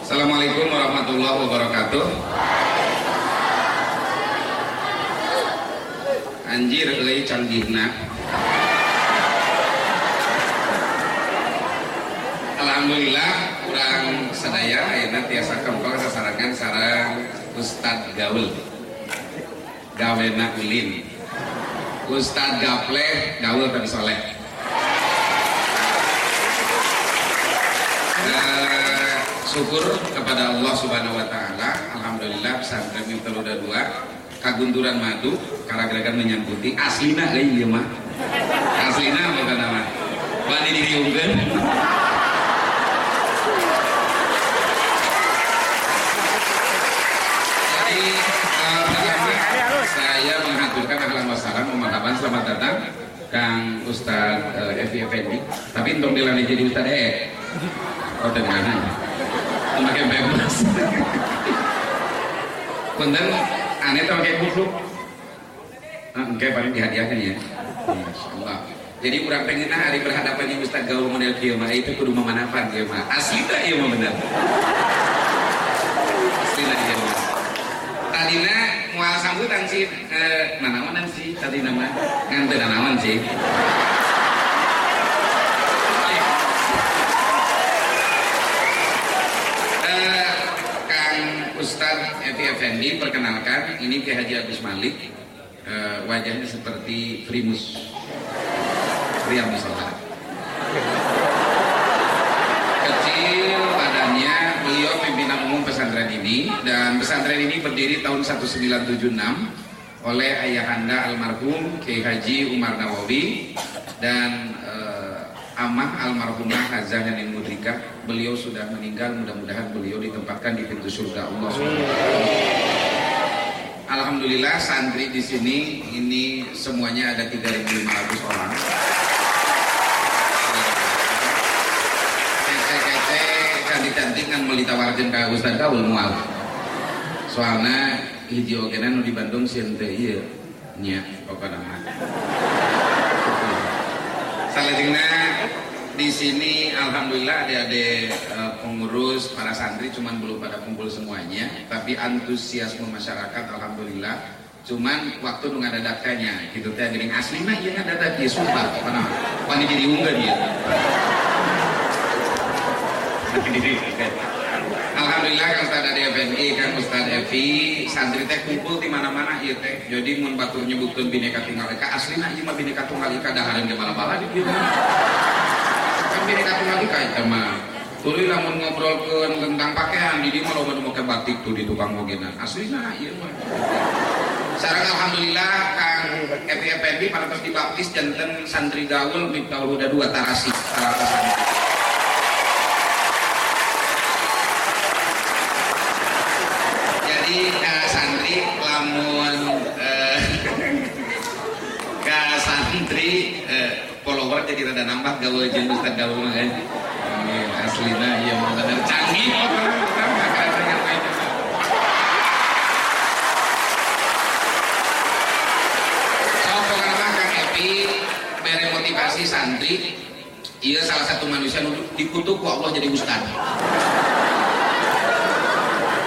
Assalamualaikum warahmatullahi wabarakatuh. Anjir euy canggihna. Alhamdulillah kurang sadaya ayeuna tiasa kempeng sasarangan sarang Ustad Gaul. Gawena ulin. Ustad Gapleh gaul tapi soleh. Eh, syukur kepada Allah Subhanahu wa taala. Alhamdulillah pesantren yang telu dua kagunduran madu karagaragan menyangkuti aslina euy ieu mah. Aslina bukan nama. Bani diriungkeun. Jadi eh, pertama saya menghaturkan ahlan wasalam pemahaman selamat datang Kang Ustaz eh, Evi Effendi. Tapi untuk dilanjut jadi Ustaz E. Oh dengan Punten aneh tau kayak kupluk. Ah, Oke, paling dihadiahkan ya. Masya Allah. Jadi kurang pengen hari berhadapannya Ustaz Gaul model kieu itu kudu memanapan kieu. Asli tak ieu mah bener. Asli tak ieu mah. Tadina moal sambutan sih eh nanaonan sih tadina mah. Ngan teu sih. Eh, Kang Ustadz Evi Effendi perkenalkan ini Ki Haji Agus Malik. Eh, wajahnya seperti primus. Pria musola. Kecil badannya beliau pimpinan umum pesantren ini. Dan pesantren ini berdiri tahun 1976 oleh ayahanda almarhum Kiai Haji Umar Nawawi. Dan amah almarhumah Hazah Yanin Mudrika beliau sudah meninggal mudah-mudahan beliau ditempatkan di pintu surga Allah Alhamdulillah santri di sini ini semuanya ada 3.500 orang kece-kece cantik-cantik kan mau ditawarkan ke Ustaz Kaul mual. Soalnya hiji ogena nu di Bandung teu ieu nya pokokna mah salajengna di sini alhamdulillah adik-adik eh, pengurus para santri cuman belum pada kumpul semuanya. Tapi antusiasme masyarakat alhamdulillah. Cuman waktu nu ngadadakanya gitu teh. Geuning asli mah ieu ngadadak ieu sumpah. Kana wani jadi unggah dia Alhamdulillah Kang Ustaz dari FNI, Kang Ustaz Evi, santri teh kumpul di mana-mana ieu teh. Jadi mun batur nyebutkeun bineka tunggal ika aslina ieu mah bineka tunggal ika dahareun ge bala-bala di dieu. Kan bineka tunggal ika eta mah. Tuluy lamun ngobrolkeun tentang pakaian di dieu mah loba nu make batik tuh di tukang ogenan. Aslina ieu mah. Sarang alhamdulillah Kang Evi Effendi parantos dibaptis janten santri gaul Miftahul Huda dua Tarasi. Salah santri. jadi ka santri lamun eh, ka santri eh, follower jadi rada nambah gaul jeung Ustaz gaul kan Ini aslina ieu mah bener. Canggih motivasi santri Iya salah satu manusia nu dikutuk ku Allah jadi ustaz.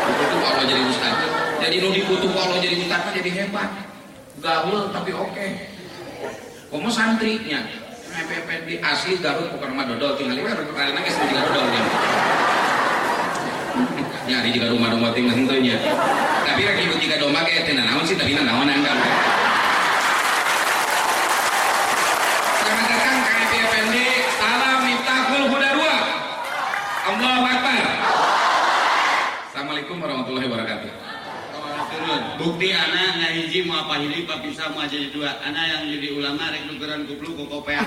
Dikutuk Allah jadi ustaz jadi nu dikutuk Allah jadi ustaz mah jadi hebat. Gaul tapi oke. Komo santrinya? MPP di asli Garut bukan rumah dodol. Tinggal ini karena nangis di dodol ya. Nyari juga rumah domba tinggal tentunya tapi lagi ibu jika domba kayak tina naon sih? Tapi naon enggak selamat datang salam Miftahul Huda 2 Allahu Akbar. Assalamualaikum warahmatullahi wabarakatuh. Bukti anak ngahiji mau apa hili papisa mau jadi dua anak yang jadi ulama rek nukeran kuplu kok kopea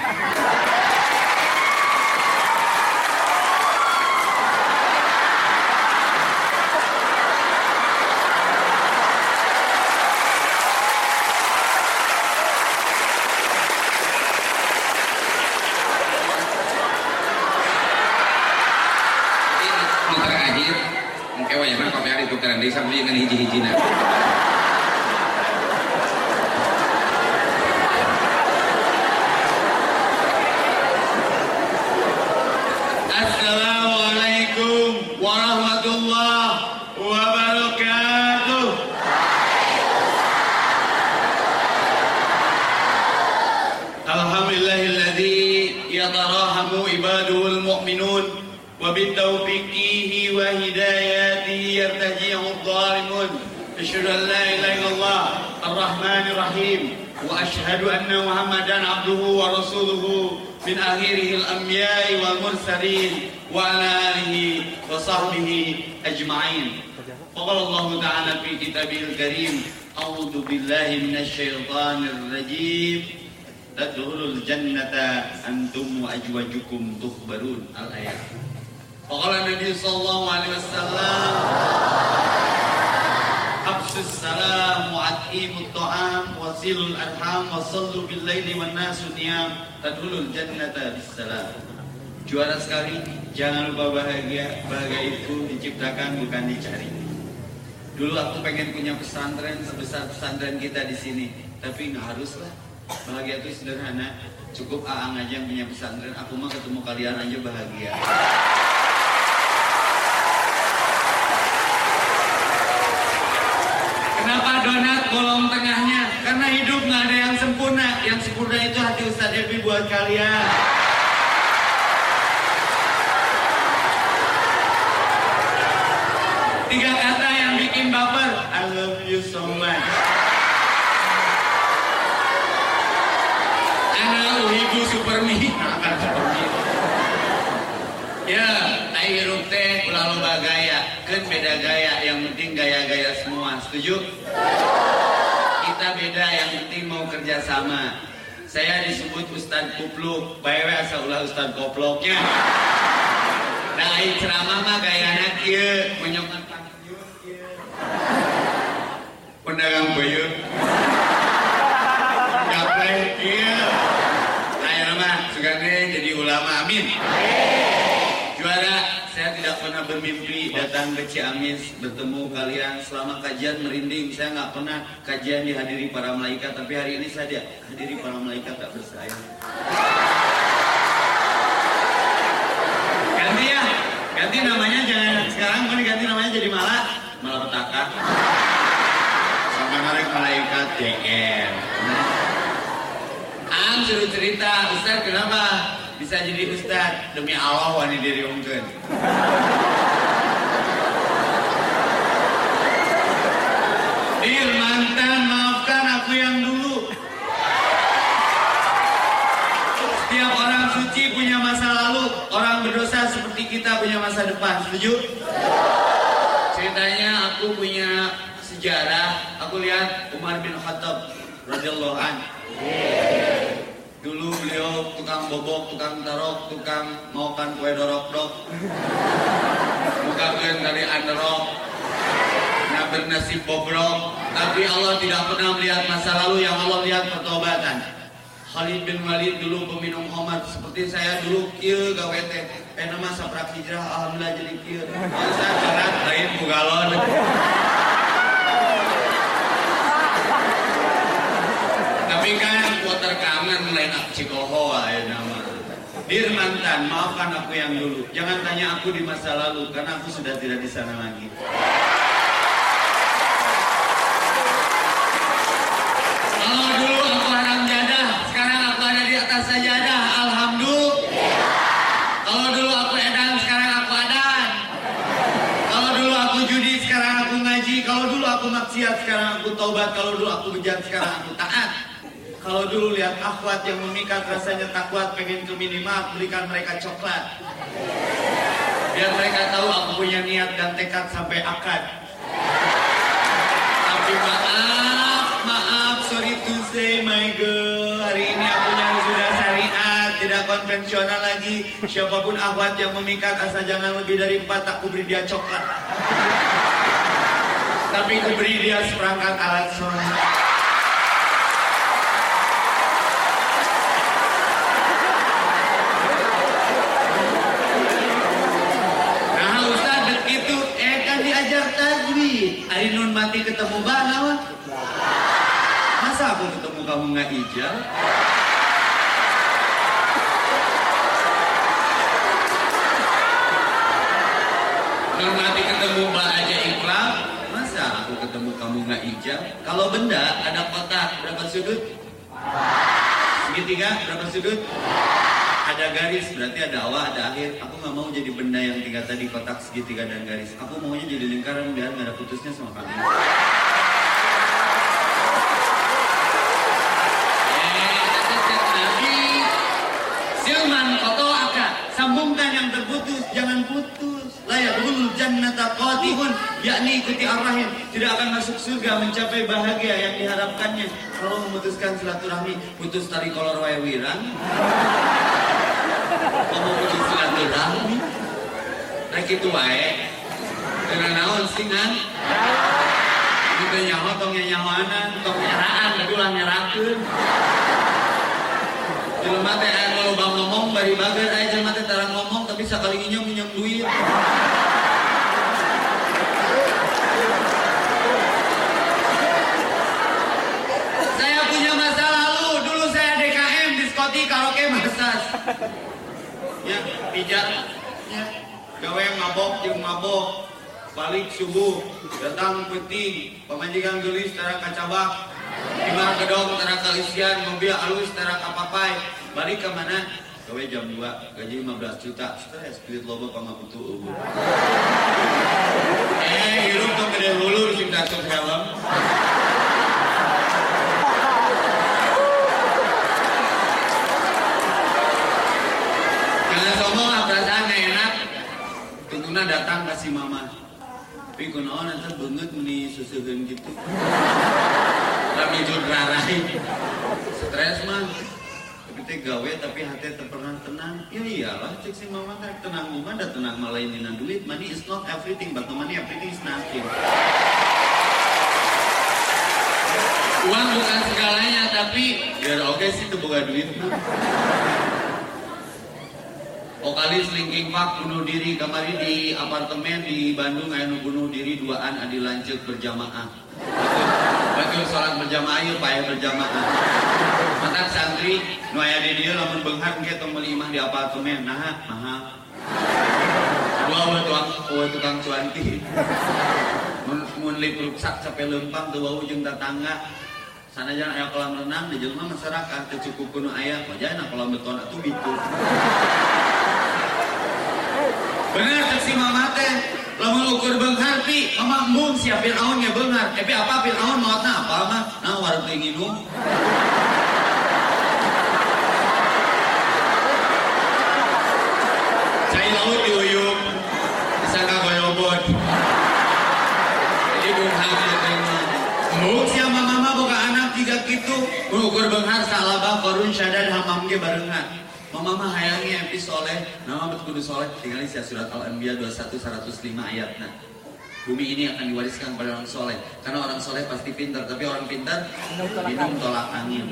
Tapi nu terakhir, mungkin wajah mah kopi hari tukeran di sambil dengan hiji-hijina. أجمعين. وقال الله تعالى في كتابه الكريم أعوذ بالله من الشيطان الرجيم. تدخلوا الجنة أنتم وأزواجكم تخبرون. الآيات وقال النبي صلى الله عليه وسلم أبس السلام وأطعموا الطعام وصلوا الأرحام وصلوا بالليل والناس نيام. تدخلوا الجنة بالسلام. Juara sekali, jangan lupa bahagia. Bahagia itu diciptakan bukan dicari. Dulu aku pengen punya pesantren sebesar pesantren kita di sini, tapi nggak harus lah. Bahagia itu sederhana. Cukup Aang aja yang punya pesantren. Aku mah ketemu kalian aja bahagia. Kenapa donat bolong tengahnya? Karena hidup nggak ada yang sempurna. Yang sempurna itu hati Ustadz Evi buat kalian. Tiga kata yang bikin baper. I love you so much. Ana uhibu supermi. Akan supermi. Ya, ayo hirup teh ulah loba gaya. Kan beda gaya, yang penting gaya-gaya semua. Setuju? Kita beda, yang penting mau kerja sama. Saya disebut Ustadz Kupluk, bae asal ulah Ustadz Koploknya. Nah, ceramah mah gayana kieu, menyokan Pedagang bayu. Gapai kieu. Nah, mah sugane jadi ulama, amin. Juara, saya tidak pernah bermimpi datang ke Ciamis bertemu kalian selama kajian merinding. Saya nggak pernah kajian dihadiri para malaikat, tapi hari ini saja hadiri para malaikat tak bersayang. Ganti ya, ganti namanya jangan sekarang mau diganti namanya jadi malah malapetaka. Narik malaikat JR. Ang suruh cerita, Ustaz kenapa bisa jadi Ustaz? Demi Allah wani diri ungkeun. Dir mantan maafkan aku yang dulu. Setiap orang suci punya masa lalu, orang berdosa seperti kita punya masa depan. Setuju? Ceritanya aku punya sejarah. Aku lihat Umar bin Khattab radhiyallahu an. Dulu beliau tukang bobok, tukang tarok, tukang maukan kue dorok-dok. Bukakan dari underok. Nah bernasib bobrok. Tapi Allah tidak pernah melihat masa lalu yang Allah lihat pertobatan. Khalid bin Walid dulu peminum khamar seperti saya dulu kieu gawe teh eh nama saprak hijrah alhamdulillah jadi kieu masa berat lain bugalon tapi kan water kangen lain aku cikoho ya nama Dir mantan, maafkan aku yang dulu. Jangan tanya aku di masa lalu, karena aku sudah tidak di sana lagi. Kalau dulu aku haram jadah, sekarang aku ada di atas sajadah. Alhamdulillah. Kalau dulu aku edan, sekarang aku adan. Kalau dulu aku judi, sekarang aku ngaji. Kalau dulu aku maksiat, sekarang aku taubat. Kalau dulu aku bejat, sekarang aku taat. Kalau dulu lihat akhwat yang memikat rasanya tak kuat pengen ke minimark belikan mereka coklat. Biar mereka tahu aku punya niat dan tekad sampai akad. Tapi maaf, maaf, sorry to say my girl. Hari ini aku yang sudah syariat, tidak konvensional lagi. Siapa pun akhwat yang memikat asal jangan lebih dari empat, tak kuberi dia coklat. Tapi kuberi dia seperangkat alat sholat. Nah Ustaz dek itu eh kan diajar tajwid. Ari nun mati ketemu banawa. Masa aku ketemu kamu nggak ijal? Nun mati ketemu ba aja ikram. Masa aku ketemu kamu nggak ijal? Kalau benda ada kotak berapa sudut? Segitiga berapa sudut? ada garis berarti ada awal ada akhir aku nggak mau jadi benda yang tiga tadi kotak segitiga dan garis aku maunya jadi lingkaran biar nggak ada putusnya sama kamu putus layak dulu jannata qatihun yakni ikuti arrahim tidak akan masuk surga mencapai bahagia yang diharapkannya. Kalau memutuskan silaturahmi putus tari kolor wae wirang. Mau putus silaturahmi? Rek itu wae. Karena naon singan kita nyawa tong nyawanan tong nyaraan tapi ulah nyarakeun Jelema teh ngomong bari bager aya jelema tarang ngomong tapi sakali nyinyum nyinyum duit. Saya punya masa lalu, dulu saya DKM diskotik karaoke masas. Ya, pijat. Ya, gawe mabok jeung mabok. Balik subuh, datang penting, pemajikan gelis tara kacabak. Lima gedong tara kalisian, mobil alus tara kapapai. Balik ke mana? Gawe jam 2, gaji 15 juta. Stres, duit loba pangaputu eueuh. Eh, hirup tuh gede hulur sing datuk helm. Jangan sombong lah perasaan gak enak. Tunggunya datang kasih mama. Tapi kunaon nanti banget meni susuhin gitu. Kami rarai. Stres mah. Teh gawe tapi hati teh pernah tenang. Ya iyalah cek si mama teh tenang mama ada tenang malah ini duit. Money is not everything, but money everything is nothing. Uang bukan segalanya, tapi ya oke sih itu bukan duit. Vokalis Linkin Park bunuh diri kemarin di apartemen di Bandung aya bunuh diri duaan adi lanjut berjamaah. Betul sholat berjamaah yuk payah berjamaah. Mata santri nu aya di dieu lamun beunghar engke tong meuli imah di apartemen nah mahal. Dua buat tukang buat tukang cuanti. Mun mun lip rusak sampai lempang teu wau jeung tetangga. Sana jangan aya kolam renang di jelema masyarakat teu cukup kuno aya wajana kolam beton atuh bitu. Bener si mama teh lamun ukur mama embung sia Firaun ge beunghar tapi apa Firaun maotna apa mah nah wareg teh nginum Cai laut diuyuk. Disangka goyobot jadi beunghar teh Embung sia mama boga anak tiga kitu ukur beunghar salabah korun syadad hamam ge barengan Mama mah hayangi empi soleh, nama betul soleh. Tinggal isi surat Al-Anbiya 21 105 ayat. Nah, bumi ini akan diwariskan pada orang soleh. Karena orang soleh pasti pintar, tapi orang pintar minum tolak angin.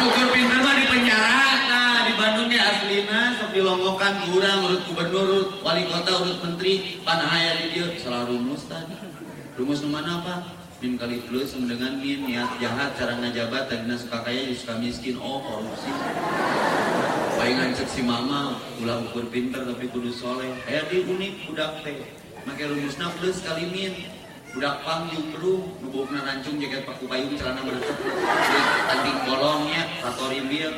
Ukur pintar mah di penjara, nah di Bandung ya aslina, sok dilonggokan kurang urut gubernur, urut wali kota, urut menteri, panahaya di dia, salah rumus tadi. Rumus mana apa? Min kali plus sama dengan min niat jahat cara ngajabat tadinya suka kaya suka miskin. Oh korupsi. Palingan cek si mama ulah ukur pinter tapi kudu soleh. Aya di unik budak teh. Make rumusna plus kali min. Budak pang perlu. Nubukna rancung jaket paku payung celana beresep tanding bolongnya ratorin dia.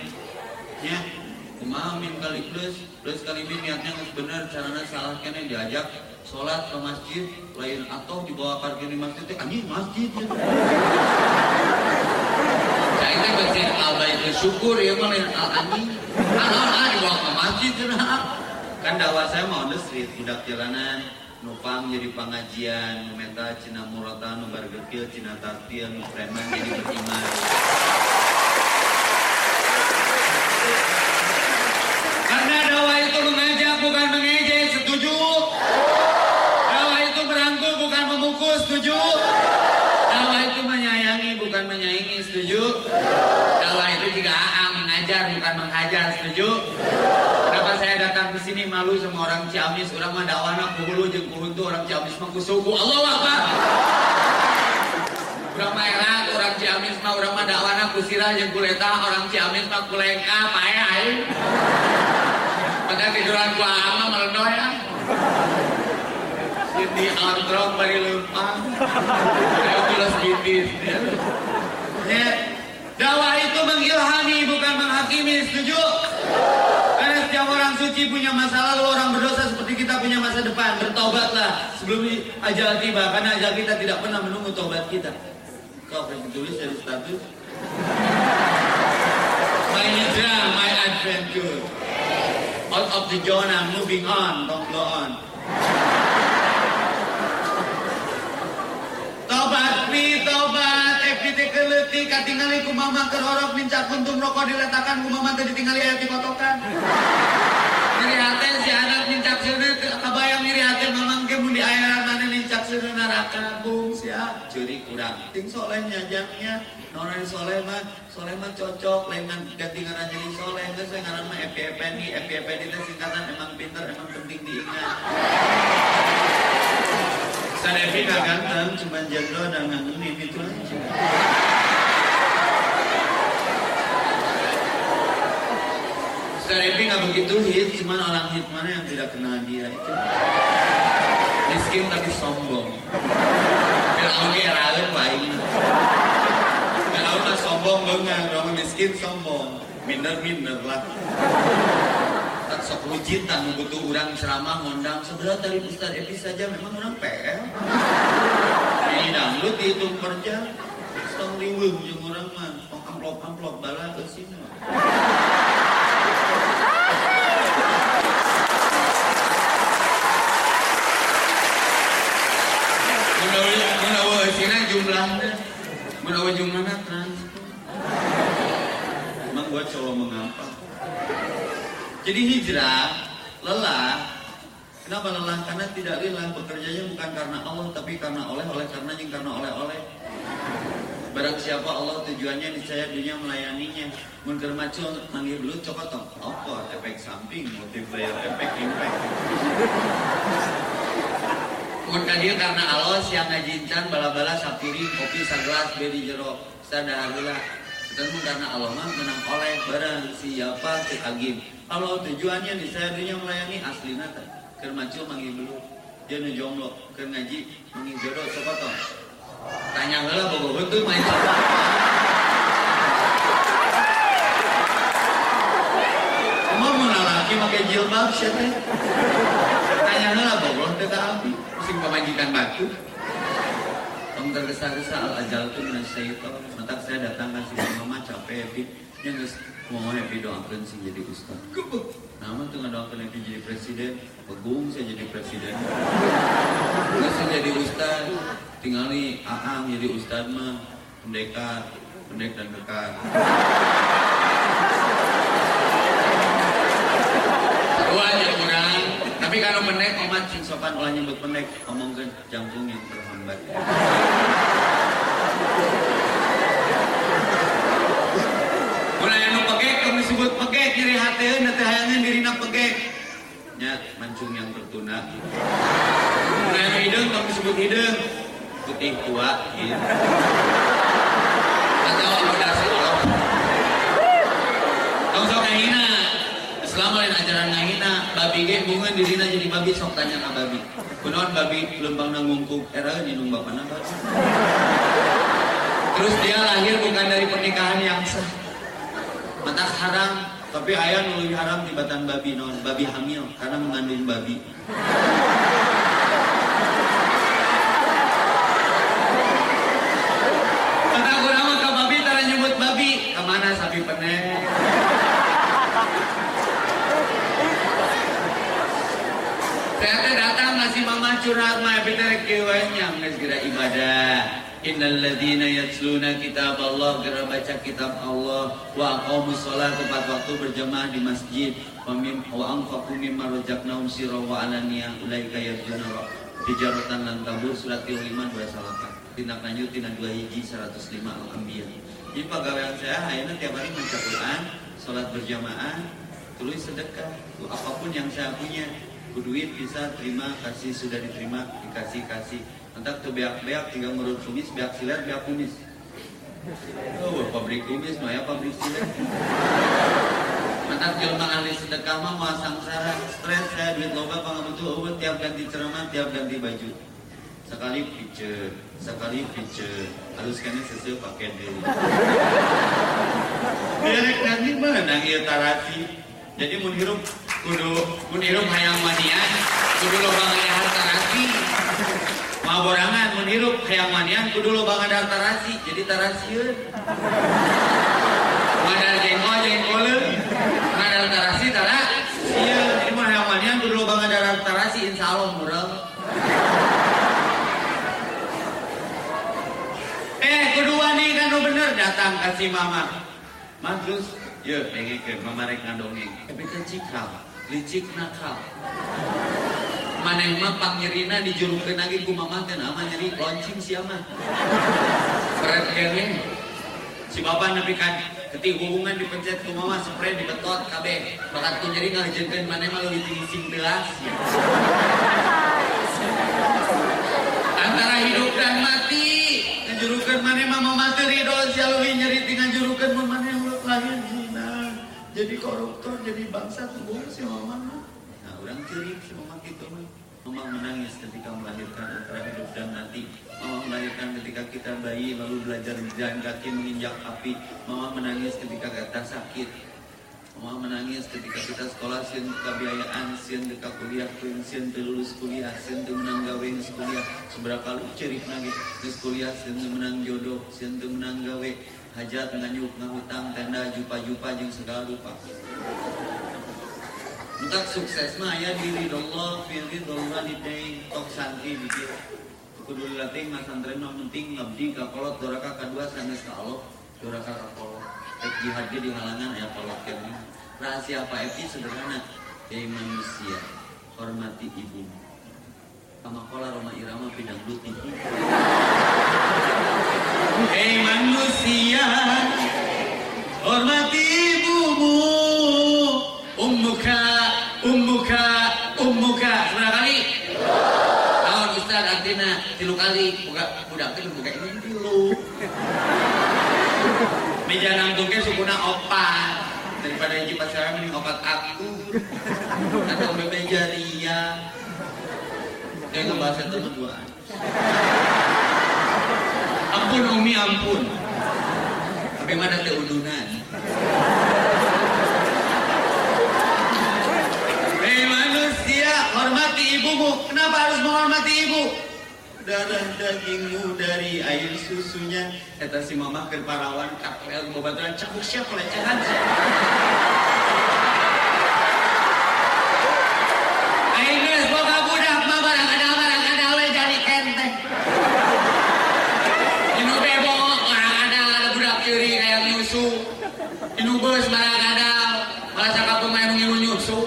Nya kumaha min kali plus plus kali min niatnya geus bener. Carana salah kene diajak sholat ke masjid lain atau dibawa parkir di masjid teh anjing masjid ya. Saya itu masjid Allah itu syukur ya mah al anjing. Anak ah dibawa ke masjid cenah. Kan dakwah saya mau on street budak jalanan jadi pengajian, numeta cina murata, nu bargekil, cina tartil, nu preman jadi beriman. Karena dakwah itu mengajak bukan mengejek, setuju? Dakwah itu merangkul bukan memukul, setuju? Dakwah itu menyayangi bukan menyaingi, setuju? Dakwah itu juga aang mengajar bukan menghajar, setuju? Kenapa saya datang ke sini malu sama orang Ciamis, orang mah dakwahna kuhulu jeung kuhuntu orang Ciamis mah kusuku. Allah Akbar. Urang mah erat, orang Ciamis mah urang mah dakwahna kusirah jeung kuleta, orang Ciamis mah kulengka, pae aing. Padahal tiduran gua ama melendoh ya. Jadi antrok bari lempang. Kayak tulas bitis. Ya, Dakwah itu mengilhami bukan menghakimi, setuju? Karena setiap orang suci punya masa lalu, orang berdosa seperti kita punya masa depan. Bertobatlah sebelum ajal tiba, karena ajal kita tidak pernah menunggu tobat kita. Kau akan ditulis dari status. My hijrah, my adventure. Out of the Jonah, moving on, don't go on. Tobat pi tobat FDT keleti katingali ku mama kerorok mincak kuntum rokok diletakkan ku mama tadi tinggali ayat dikotokan. Nyeri hati si anak mincak sini kabayang nyeri hati mamang ke di ayat mana mincak sini neraka bung siap curi kurang. Ting soleh nyajangnya nona di soleh mah soleh mah cocok lengan ganti ngaran jadi soleh nggak saya ngaran mah FPPN FPPN itu singkatan emang pinter emang penting diingat. Sadevi gak ganteng, cuma jendol dan ngangenin itu aja. Sadevi gak begitu hit, cuma orang hit mana yang tidak kenal dia itu. Miskin tapi sombong. Ya oke, ralat lain. Kalau mah sombong banget, orang miskin sombong. Minder-minder lah. Tak sok hujin tak butuh orang ceramah ngondang sebelah dari Ustaz Epi saja memang orang PL. Ini dangdut dihitung per jam. Setong liwung yang orang mah. Oh amplop-amplop bala ke sini jumlahnya. Menawa jumlahnya trans. Emang gua cowok mengapa? Jadi hijrah, lelah. Kenapa lelah? Karena tidak lelah. Bekerjanya bukan karena Allah, tapi karena oleh, oleh karena yang karena oleh-oleh. Barang siapa Allah tujuannya niscaya dunia melayaninya. Mungkin macul manggil dulu coba tong. Apa? Efek samping, multiplier efek, impact. Mungkin dia karena Allah siang ngajincan bala-bala sapiri kopi segelas beri jero sadar lah. Tentu karena Allah mah menang oleh barang siapa si Agim. Kalau tujuannya di saya dunia melayani asli nata. Keur macul manggil dulu. Dia nu jomblo, ngaji manggil jodoh coba tong. Tanya heula bogo betul main apa. Mau mau laki pakai jilbab siapa? Tanya heula bogo teu api. Pusing pemajikan batu. Om tergesa-gesa al ajal itu menasyaiton. Mata saya datang kasih mama capek happy. Dia nggak mau happy doakan sih jadi ustad. Nama tuh ngedoakan happy jadi presiden. Pegung saya jadi presiden. Nggak saya jadi ustad. Tinggali Aang jadi ustad mah. Pendekar, pendek dan kekar. Aja kurang. Tapi kalau pendek, omat sing sopan olah nyebut pendek. Omongkan jangkung yang terhambat. Mulai anu pegek, kamu disebut pegek, hati, nanti hayangan dirina pegek. Ya, mancung yang tertuna. Mulai anu hidung, kamu disebut hidung. Putih tua, gitu. Atau udah silap. Kamu sok ngahina. Selama lain ajaran ngahina, babi ge bunga dirina jadi babi sok tanya ka babi. Kunaon babi lembang nangungkuk era nginung bapana babi. Terus dia lahir bukan dari pernikahan yang sah. Mata haram, tapi ayah nuluy haram di batan babi non, babi hamil karena mengandung babi. Kata nama ke babi, tara nyebut babi. Ke mana sapi penek? Teh datang ngasih mama curhat mah bener kewanya segera ibadah. Innal ladzina yatluna kitab Allah gerak baca kitab Allah. Wa aqamus shalah tepat waktu berjamaah di masjid. Wa mim wa anfaqu mimma razaqnahum sirra wa alaniyah ulaika yarjuna tijaratan lan tabur surat 5 28 tindak lanjut tindak 2 hiji 105 al-anbiya. Jadi pegawaian saya akhirnya tiap hari baca Quran sholat berjamaah tulis sedekah. Apa pun yang saya punya duit bisa terima kasih sudah diterima dikasih kasih. Entar tuh beak-beak tinggal ngurut kumis beak silet beak kumis. Oh pabrik kumis mah ya pabrik silet Mantak jelma ahli sedekah mah mah sangsara stres saya duit loba pangabutuh eueuh tiap ganti ceramah tiap ganti baju. Sekali pice sekali pice. Haluskannya sesuai pakai dulu. Derek nanti menang ya tarasi jadi hirup kudu hirup hayang manian kudu lo banget harta rasi. Mau borangan mun hayang manian kudu lo banget harta rasi. Jadi tarasiun Madal jengkol jengkol Madal tarasi tara Iya Jadi mah hayang manian kudu lo banget harta tarasi insya Allah murah Eh kedua nih kan bener datang kasih mama. Mas terus Ya, pengen mama rek. Tapi kan cikal, licik nakal. Maneh mah pang nyerina dijurukeun lagi ku mama teh nama nyeri loncing sia mah. Berat kene. Si bapak nepi kan ketik hubungan dipencet ku mama spray dibetot kabeh. Bakat ku nyeri ngajengkeun maneh mah leuwih tinggi sing belas. Antara hidup dan mati, ngajurukeun maneh mah mama teh ridho sia leuwih nyeri tinggal ngajurukeun mun maneh lahir jadi koruptor jadi bangsa tubuh si mama. Nah orang ciri si mama gitu mama. Menangis ketika melahirkan antara hidup dan mati. Mama melahirkan ketika kita bayi lalu belajar jalan kaki menginjak api. Mama menangis ketika kata sakit. Mama menangis ketika kita sekolah sieun kebiayaan sieun dekat kuliah pun sieun lulus kuliah teu menang gawe kuliah seberapa kali cerik lagi geus kuliah sieun menang jodoh sieun menang gawe hajat nganyuk ngahutang tenda jupa-jupa jeung segala rupa. Entak sukses mah aya diri Allah firri dollah didain tok santri bikin kudu latih mas santri mah penting ngabdi ka kolot doraka kadua sanes ka Allah doraka ka kolot. Ek jihad di halangan ya kolot kene rahasia apa epi sederhana ya manusia hormati ibu sama kola Roma Irama luti Hei manusia Hormati ibumu. Ummuka Ummuka Ummuka. Seberapa kali? Tahun Ustaz artinya Tilu kali Buka Budak itu buka ini tilu Meja nangtungnya sukuna opat. Daripada hiji pasaran mending opat aku. Atau meja ria Dia ngebahas itu berduaan ampun umi ampun mana teh udunan Hei manusia hormati ibumu. Kenapa harus menghormati ibu? Darah dagingmu dari air susunya. Kata si mama ke parawan kapel bobaturan cabuk siap pelecehan boga budak mah barang ada barang ada we jadi kenteng Inu bebok barang ada budak ciri kayak nyusu. Inu bus barang ada malah sakap pemain ngilu nyusu?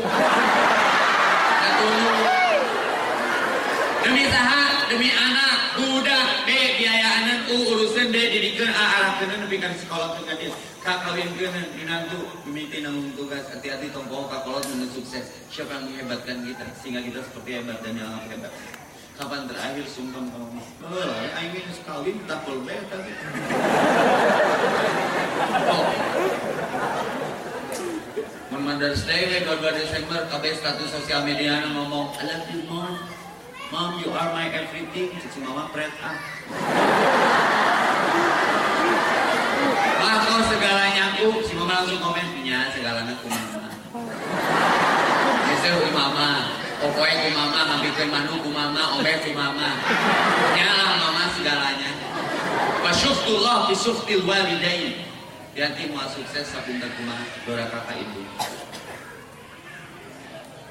Demi saha demi anak budak biaya anak u urusan de didikan a arah kena nepi kan sekolah dia kak kawin kena dinantu mimiti nanggung tugas. Hati-hati tongkol kak. Kolot menuju sukses siapa yang menghebatkan kita? Sehingga kita seperti hebat dan yang hebat kapan terakhir sungkem kamu oh aing ini sekawin tak boleh tapi oh Mun Day, we 22 Desember, kabeh status sosial media ngomong, I love you, mom. Mom, you are my everything. Si mama pret ah. Wah, kau segalanya aku. Si mama langsung komen, nya segalanya aku mama. Ku mama. Pokoknya ku mama, hampirkan manu ku mama, obe ku mama. Nya mama segalanya. Wa syuftullah fi syuftil walidain. Yanti mau sukses sabunda kumaha dora kakak ibu.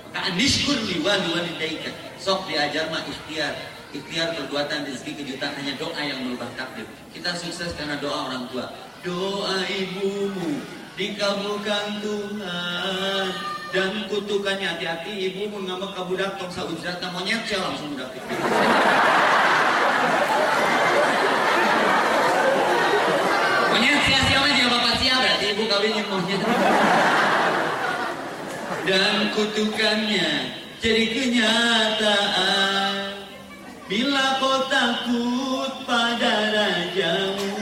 Maka anishkur liwali walidaika. Sok diajar mah ikhtiar. Ikhtiar perbuatan rezeki kejutan hanya doa yang merubah takdir. Kita sukses karena doa orang tua. Doa ibumu dikabulkan Tuhan dan kutukannya hati-hati ibu ngambek ke budak tong saujrat monyet cia langsung budak. Monyet sia-sia mah dia bapak sia berarti ibu kawinin monyet. Dan kutukannya jadi kenyataan Bila kau takut pada rajamu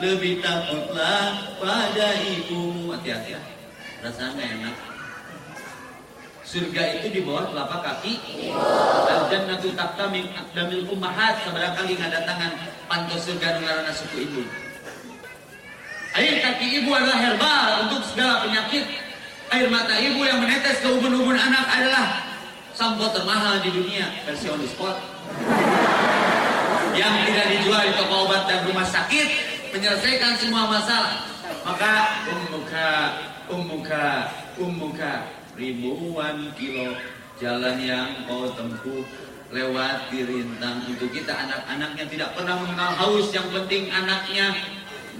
Lebih takutlah pada ibumu Hati-hati ya Rasanya enak Surga itu di bawah telapak kaki. Al jannatu tahta min aqdamil ummahat sabaraha kali ngadatangan pantos surga ngaranna suku ibu. Air kaki ibu adalah herbal untuk segala penyakit. Air mata ibu yang menetes ke ubun-ubun anak adalah sampo termahal di dunia versi on the spot. Yang tidak dijual di toko obat dan rumah sakit menyelesaikan semua masalah. Maka ummuka, ummuka, ummuka ribuan kilo jalan yang kau tempuh lewat rintang untuk kita anak-anaknya tidak pernah mengenal haus yang penting anaknya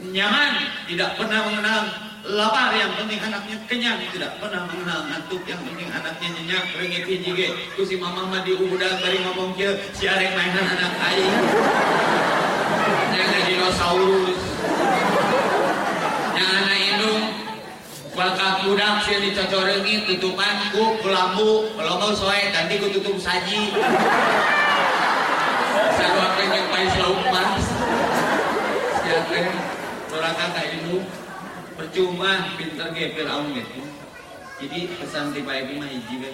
nyaman tidak pernah mengenal lapar yang penting anaknya kenyang tidak pernah mengenal ngantuk yang penting anaknya nyenyak rengit hiji ge ku si mama mah di ubudak bari ngomong kieu si arek mainan anak aing. Yang dinosaurus yang anak indung Bakal kudak sih dicocorengi tutupan ku lambu kalau mau soe ganti ku tutup saji. Sarwakeun yang paling lauk mas siapa orang kata itu percuma pinter ge Firaun gitu jadi pesan tipe ibu mah hiji we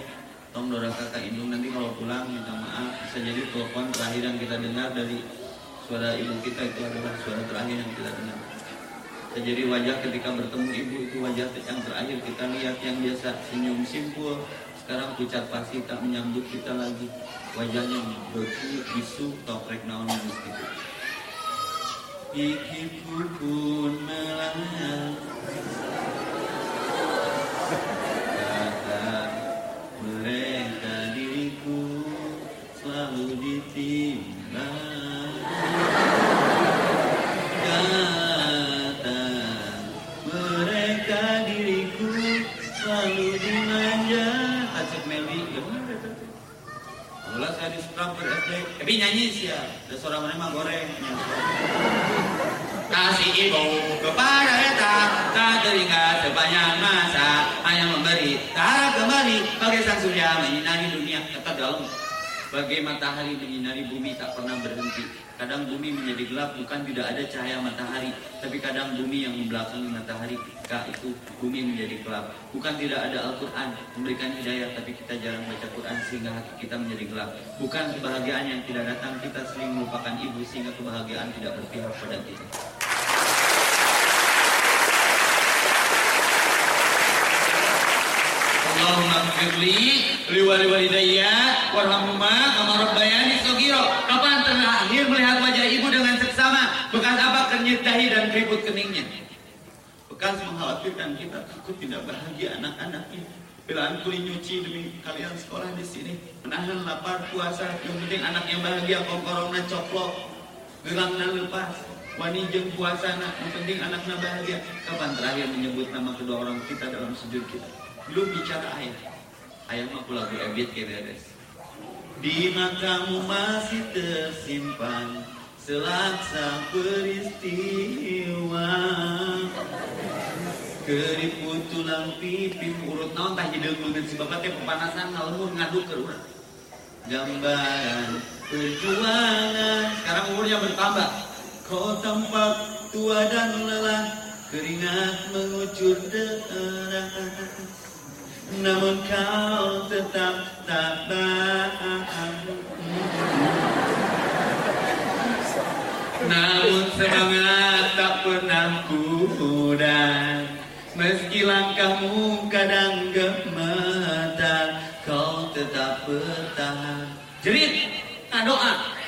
tong dorang kakak indung nanti kalau pulang minta maaf. Bisa jadi telepon terakhir yang kita dengar dari suara ibu kita itu adalah suara terakhir yang kita dengar jadi wajah ketika bertemu ibu itu wajah yang terakhir kita lihat yang biasa senyum simpul. Sekarang pucat pasti tak menyambut kita lagi. Wajahnya beku bisu toprek naon gitu Ikiku pun melayang Kata mereka diriku selalu ditimbang saya di Sukamper SD, tapi nyanyi sih ya, ada suara mana goreng. Kasih ibu kepada kita, tak teringat sepanjang masa, hanya memberi, tak kembali, bagai sang surya menyinari dunia, kata dalam. Bagai matahari menyinari bumi tak pernah berhenti. Kadang bumi menjadi gelap bukan tidak ada cahaya matahari, tapi kadang bumi yang membelakangi matahari ketika itu bumi menjadi gelap. Bukan tidak ada Al-Quran memberikan hidayah, tapi kita jarang baca Quran sehingga hati kita menjadi gelap. Bukan kebahagiaan yang tidak datang, kita sering melupakan ibu sehingga kebahagiaan tidak berpihak pada kita. Allahumma gfirli liwali walidayya warhamhuma kama rabbayani sogiro. Kapan terakhir melihat wajah ibu dengan seksama? Bekas apa kenyit dahi dan keriput keningnya? Bekas mengkhawatirkan kita takut tidak bahagia anak-anaknya. Belaan kuli nyuci demi kalian sekolah di sini. Menahan lapar puasa. Yang penting anaknya bahagia. Kongkorongnya coplok. Gelangnya lepas. Wani jeng puasa nak. Yang penting anaknya bahagia. Kapan terakhir menyebut nama kedua orang kita dalam sujud kita? Belum bicara ayah. Ayah mah lagu ebit kayak beres. Di matamu masih tersimpan selaksa peristiwa. Keriput tulang pipi urut naon tah hideung leungeun si bapak teh pepanasan ngalamun ngaduk ke urang. Gambaran perjuangan sekarang umurnya bertambah. Kau tampak tua dan lelah keringat mengucur deras namun kau tetap tabah namun semangat tak pernah pudar. Meski langkahmu kadang gemetar Kau tetap bertahan. Jerit, nah doa.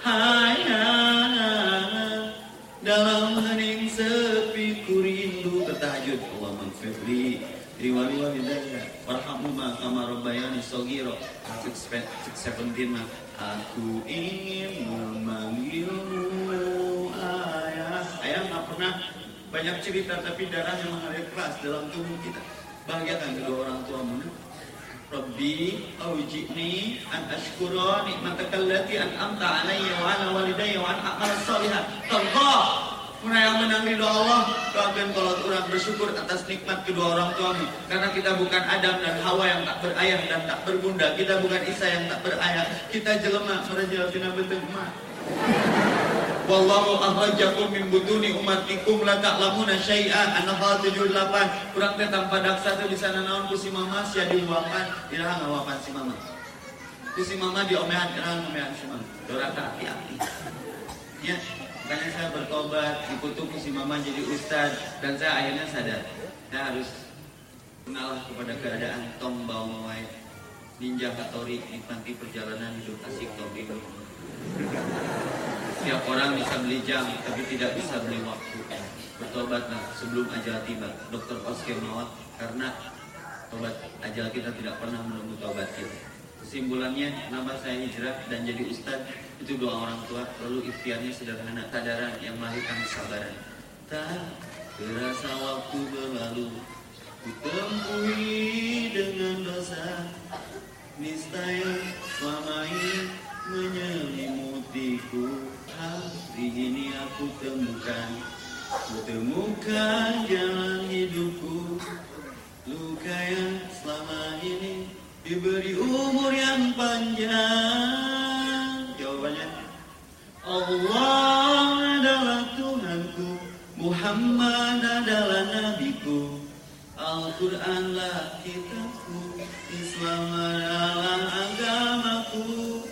Hayat Dalam hening sepi ku rindu Ketahajud Allah mengfirli Riwali walidayya Warhamuma kama rabbayani sogiro 617 mah Aku ingin memanggilmu ayah Ayah gak pernah banyak cerita tapi darahnya mengalir keras dalam tubuh kita. Bahagiakan kedua orang tua mana? Rabbi awjibni an ashkura nikmataka allati an'amta alayya wa ala walidayya wa an a'mal salihat. Allah Muna yang menang ridho Allah Doakan kalau orang bersyukur atas nikmat kedua orang tuamu Karena kita bukan Adam dan Hawa yang tak berayah dan tak berbunda. Kita bukan Isa yang tak berayah. Kita jelema merajal tina betul emak Wallahu akhrajakum min butuni ummatikum la ta'lamuna syai'an An-Nahl 78 kurang teh tanpa daksa teh bisa naon ku si mama? Sia diuapan iraha ngawapan si mama? Ku si mama diomehan iraha ngomehan si mama? Doraka hati-hati. Ya makanya saya bertobat dikutuk ku si mama jadi ustad dan saya akhirnya sadar saya harus mengalah kepada keadaan tong bawa mawai ninja katori nikmati perjalanan hidup asik tong hidup Setiap orang bisa beli jam, tapi tidak bisa beli waktu. Bertobatlah sebelum ajal tiba. Dokter Oske Mawat, karena tobat ajal kita tidak pernah menunggu tobat kita. Kesimpulannya, nama saya hijrah dan jadi ustadz itu doa orang tua. Lalu ikhtiarnya sederhana, sadaran yang melahirkan kesabaran. Tak terasa waktu berlalu, kutempuhi dengan dosa. Niscaya selama ini menyelimutiku Hari ini aku temukan Kutemukan jalan hidupku Luka yang selama ini Diberi umur yang panjang Allah adalah Tuhanku Muhammad adalah nabiku. Al-Quranlah kitabku Islam adalah agamaku.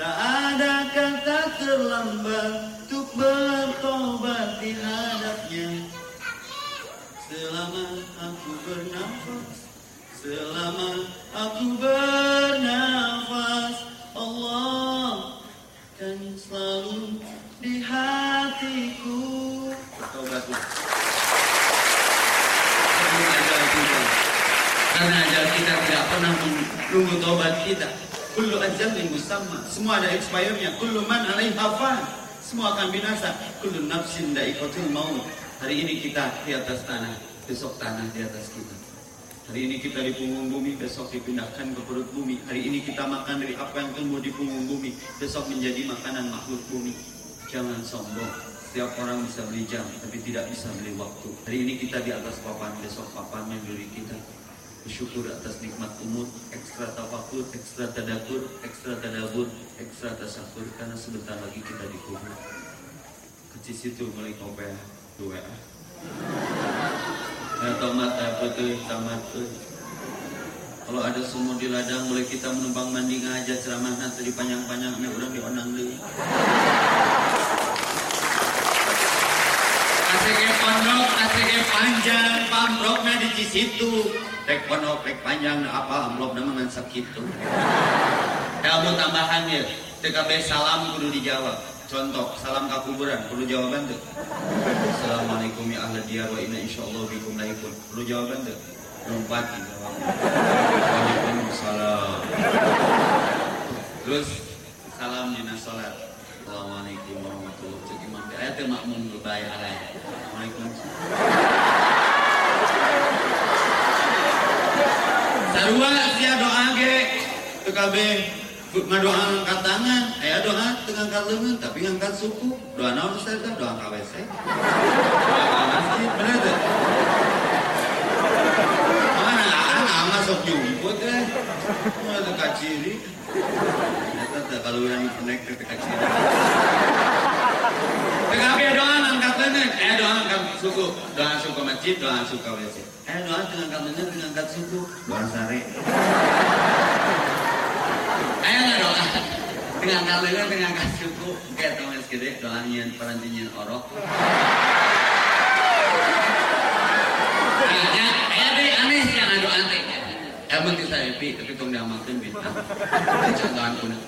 Tak ada kata terlambat Untuk bertobat di hadapnya. Selama aku bernafas Selama aku bernafas selalu di hatiku Bertobatlah Sebelum ajal kita Karena ajal kita tidak pernah menunggu tobat kita Kullu ajalin musamma. Semua ada expirednya. Kullu man alaiha fan. Semua akan binasa. Kullu nafsin da'iqatul maut. Hari ini kita di atas tanah, besok tanah di atas kita. Hari ini kita di punggung bumi, besok dipindahkan ke perut bumi. Hari ini kita makan dari apa yang tumbuh di punggung bumi, besok menjadi makanan makhluk bumi. Jangan sombong. Setiap orang bisa beli jam, tapi tidak bisa beli waktu. Hari ini kita di atas papan, besok papan membeli kita bersyukur atas nikmat umur, ekstra tafakur, ekstra tadakur, ekstra tadabur, ekstra tasakur, karena sebentar lagi kita dikubur. Kecil situ mulai kopea dua. Nah, tomat apa tuh, tamat tuh. Kalau ada sumur di ladang, boleh kita menumpang mandi aja ceramah nanti di panjang-panjang, ini orang di onang deh. ACG pondok, ACG panjang, pambroknya di situ. Rek pondok, rek panjang, apa amplop nama ngan sakitu. Kamu tambahan ya, TKB salam kudu dijawab. Contoh, salam kuburan, perlu jawaban tuh. Assalamualaikum ya ahli diyar wa inna insyaallah bikum laikun. Perlu jawaban tuh. Lompat dijawab. Waalaikumsalam. Terus salam dina salat. Assalamualaikum warahmatullahi wabarakatuh. Cek imam ayat teh makmum berbaya alay. Waalaikumsalam. Sarua sia doa ge teu kabeh ngadoa angkat tangan, aya doa teu ngangkat leungeun tapi ngangkat suku. Doa naon Ustaz? Doa ka WC. Bener teu? Mana ana masuk nyumput teh. Mana teu kaciri. Eta teh kaluhuran connect teh kaciri. TKB doa angkat leungeun, eh doa angkat suku, doa suku masjid, doa suku WC. Eh doa teu ngangkat leungeun, teu ngangkat suku, doa sare. Ayo nggak doa? Dengan kalian dengan kasuku kayak teman segede doa nyian perantinyian orok. Ayahnya ayo deh aneh yang ada aneh ayah bentik saya pi tapi tong diamatin bintang contohan kuna